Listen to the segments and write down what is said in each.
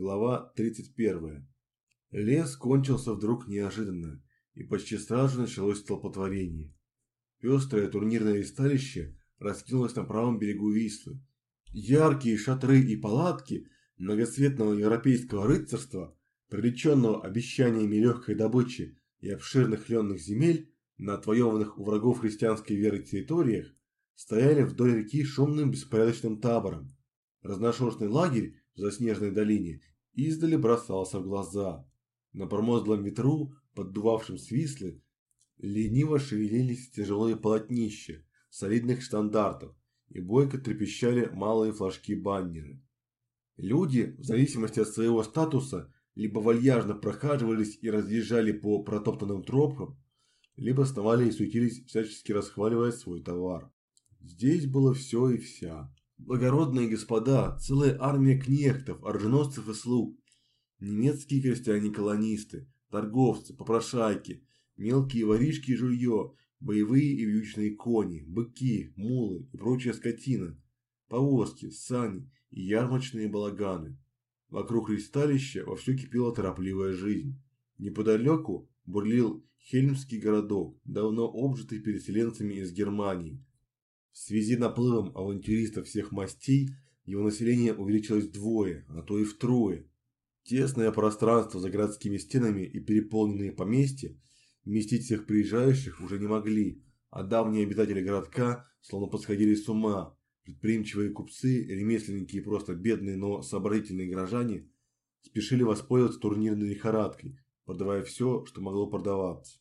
Глава 31. Лес кончился вдруг неожиданно, и почти сразу началось столпотворение. Пестрое турнирное листалище раскинулось на правом берегу Вислы. Яркие шатры и палатки многоцветного европейского рыцарства, привлеченного обещаниями легкой добычи и обширных ленных земель на отвоеванных у врагов христианской веры территориях, стояли вдоль реки шумным беспорядочным табором. Разношерстный лагерь в заснеженной долине издали бросался в глаза. На промозглом ветру, поддувавшем свислы, лениво шевелились тяжелые полотнища солидных штандартов и бойко трепещали малые флажки-баннеры. Люди, в зависимости от своего статуса, либо вальяжно прохаживались и разъезжали по протоптанным тропкам, либо сновали и суетились, всячески расхваливая свой товар. Здесь было все и вся. Благородные господа, целая армия кнехтов, оруженосцев и слуг, немецкие крестьяне-колонисты, торговцы, попрошайки, мелкие воришки и жулье, боевые и вьючные кони, быки, мулы и прочая скотина, повозки, сани и ярмарочные балаганы. Вокруг ристалища вовсю кипела торопливая жизнь. Неподалеку бурлил Хельмский городок, давно обжитый переселенцами из Германии, в связи наплывом авантюристов всех мастей, его население увеличилось вдвое, а то и втрое. Тесное пространство за городскими стенами и переполненные поместья вместить всех приезжающих уже не могли, а давние обитатели городка словно подсходили с ума. Предприимчивые купцы, ремесленники и просто бедные, но сообразительные горожане спешили воспользоваться турнирной лихорадкой, продавая все, что могло продаваться.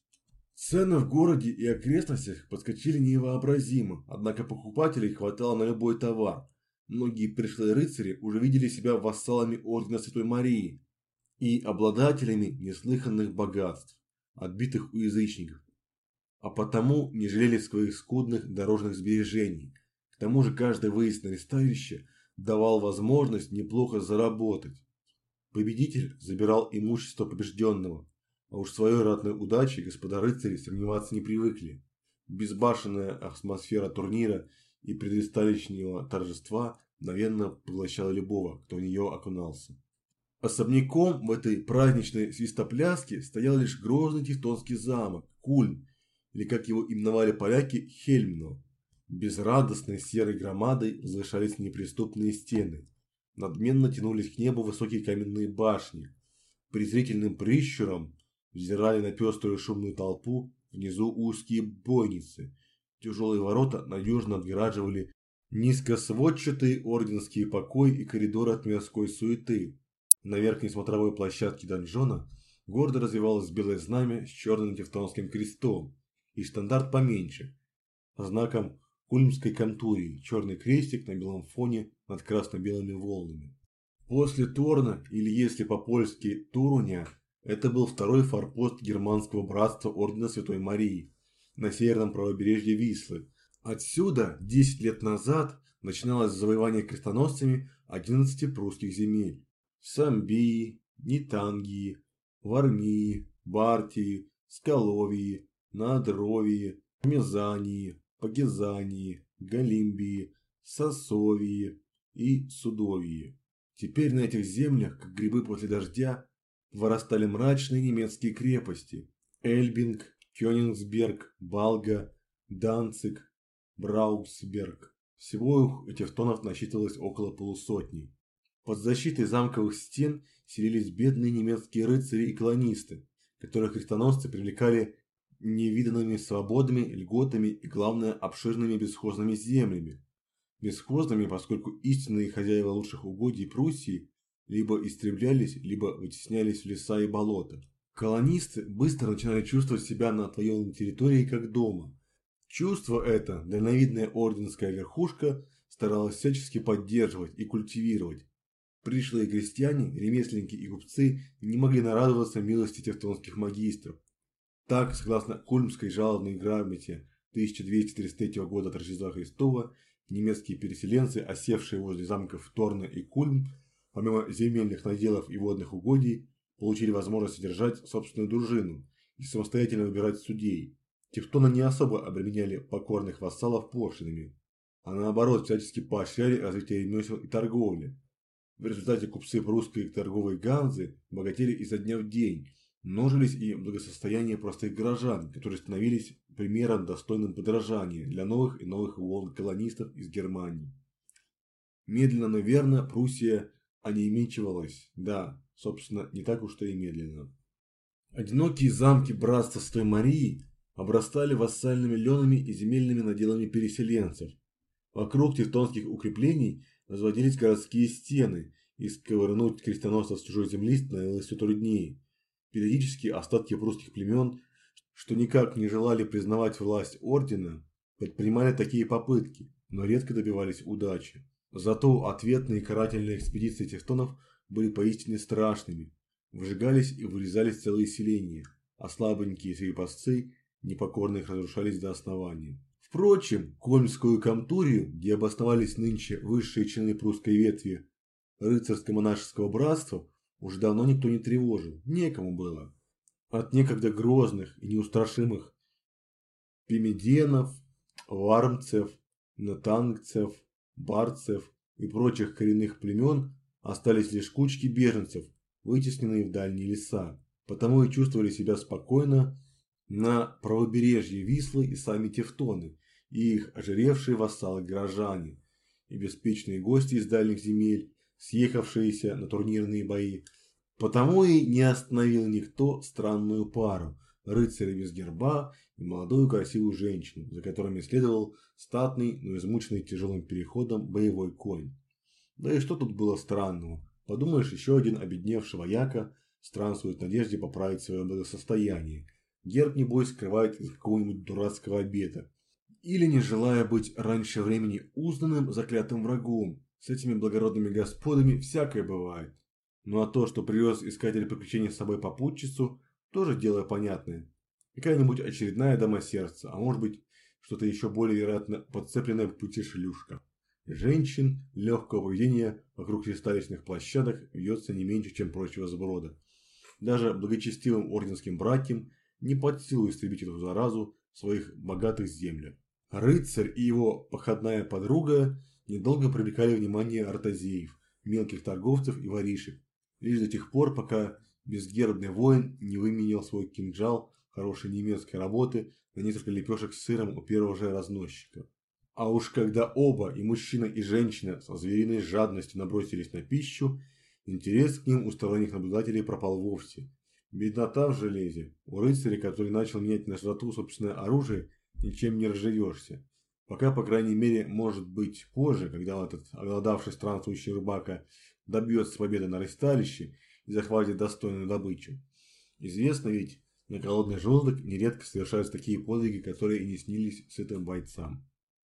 Цены в городе и окрестностях подскочили невообразимо, однако покупателей хватало на любой товар. Многие пришлые рыцари уже видели себя вассалами Ордена Святой Марии и обладателями неслыханных богатств, отбитых у язычников, а потому не жалели своих скудных дорожных сбережений. К тому же каждый выезд на ресталище давал возможность неплохо заработать. Победитель забирал имущество побежденного, а уж своей ратной удачей господа рыцари сомневаться не привыкли. Безбашенная атмосфера турнира и предысталищного торжества мгновенно поглощала любого, кто в нее окунался. Особняком в этой праздничной свистопляске стоял лишь грозный тевтонский замок, Кульм, или как его именовали поляки, Хельмно. Безрадостной серой громадой возвышались неприступные стены. Надменно тянулись к небу высокие каменные башни. Презрительным прищуром взирали на пеструю шумную толпу, внизу узкие бойницы. Тяжелые ворота надежно отгораживали низкосводчатый орденский покой и коридор от мирской суеты. На верхней смотровой площадке донжона гордо развивалось белое знамя с черным тевтонским крестом и стандарт поменьше, знаком кульмской контурии, черный крестик на белом фоне над красно-белыми волнами. После Торна, или если по-польски Туруня, это был второй форпост германского братства Ордена Святой Марии на северном правобережье Вислы. Отсюда 10 лет назад начиналось завоевание крестоносцами 11 прусских земель. Самбии, Нитангии, Вармии, Бартии, Скаловии, Надровии, Мезании, Пагизании, Галимбии, Сосовии и Судовии. Теперь на этих землях, как грибы после дождя, вырастали мрачные немецкие крепости – Эльбинг, Кёнигсберг, Балга, Данциг, Брауксберг. Всего этих тонов насчитывалось около полусотни. Под защитой замковых стен селились бедные немецкие рыцари и колонисты, которых крестоносцы привлекали невиданными свободами, льготами и, главное, обширными бесхозными землями. Бесхозными, поскольку истинные хозяева лучших угодий Пруссии либо истреблялись, либо вытеснялись в леса и болота. Колонисты быстро начинали чувствовать себя на отвоеванной территории как дома. Чувство это дальновидная орденская верхушка старалась всячески поддерживать и культивировать. Пришлые крестьяне, ремесленники и купцы не могли нарадоваться милости тевтонских магистров. Так, согласно Кульмской жалобной грамоте 1233 года от Рождества Христова, немецкие переселенцы, осевшие возле замков Торна и Кульм, помимо земельных наделов и водных угодий, получили возможность содержать собственную дружину и самостоятельно выбирать судей. Тевтоны не особо обременяли покорных вассалов пошлинами, а наоборот всячески поощряли развитие ремесел и торговли. В результате купцы прусской торговой ганзы богатели изо дня в день, множились и благосостояние простых горожан, которые становились примером достойным подражания для новых и новых волн колонистов из Германии. Медленно, но верно Пруссия онеимечивалась, да, собственно, не так уж и медленно. Одинокие замки братства Святой Марии обрастали вассальными ленами и земельными наделами переселенцев. Вокруг тевтонских укреплений возводились городские стены, и сковырнуть крестоносцев с чужой земли становилось все труднее. Периодически остатки прусских племен, что никак не желали признавать власть ордена, предпринимали такие попытки, но редко добивались удачи. Зато ответные карательные экспедиции тевтонов были поистине страшными. Выжигались и вырезались целые селения, а слабенькие крепостцы непокорных разрушались до основания. Впрочем, Кольмскую камтурию, где обосновались нынче высшие чины прусской ветви рыцарско-монашеского братства, уже давно никто не тревожил, некому было. От некогда грозных и неустрашимых пимеденов, вармцев, натангцев, барцев и прочих коренных племен остались лишь кучки беженцев, вытесненные в дальние леса, потому и чувствовали себя спокойно на правобережье Вислы и сами тевтоны, и их ожиревшие вассалы-горожане, и беспечные гости из дальних земель, съехавшиеся на турнирные бои. Потому и не остановил никто странную пару – рыцаря без герба и молодую красивую женщину, за которыми следовал статный, но измученный тяжелым переходом боевой конь. Да и что тут было странного? Подумаешь, еще один обедневший вояка странствует в надежде поправить свое благосостояние. Герб, небось, скрывает из какого-нибудь дурацкого обета. Или не желая быть раньше времени узнанным заклятым врагом. С этими благородными господами всякое бывает. Ну а то, что привез искатель приключений с собой попутчицу, тоже дело понятное. Какая-нибудь очередная дама сердца, а может быть, что-то еще более вероятно подцепленная в пути шлюшка. Женщин легкого поведения вокруг кристалличных площадок вьется не меньше, чем прочего сброда. Даже благочестивым орденским братьям не под силу истребить эту заразу в своих богатых землях. Рыцарь и его походная подруга недолго привлекали внимание артазеев, мелких торговцев и воришек, лишь до тех пор, пока безгербный воин не выменял свой кинжал хорошей немецкой работы на несколько лепешек с сыром у первого же разносчика. А уж когда оба, и мужчина, и женщина, со звериной жадностью набросились на пищу, интерес к ним у сторонних наблюдателей пропал вовсе. Беднота в железе. У рыцаря, который начал менять на жрату собственное оружие, ничем не разживешься. Пока, по крайней мере, может быть позже, когда этот оголодавший странствующий рыбака добьется победы на ресталище и захватит достойную добычу. Известно ведь, на голодный желудок нередко совершаются такие подвиги, которые и не снились сытым бойцам.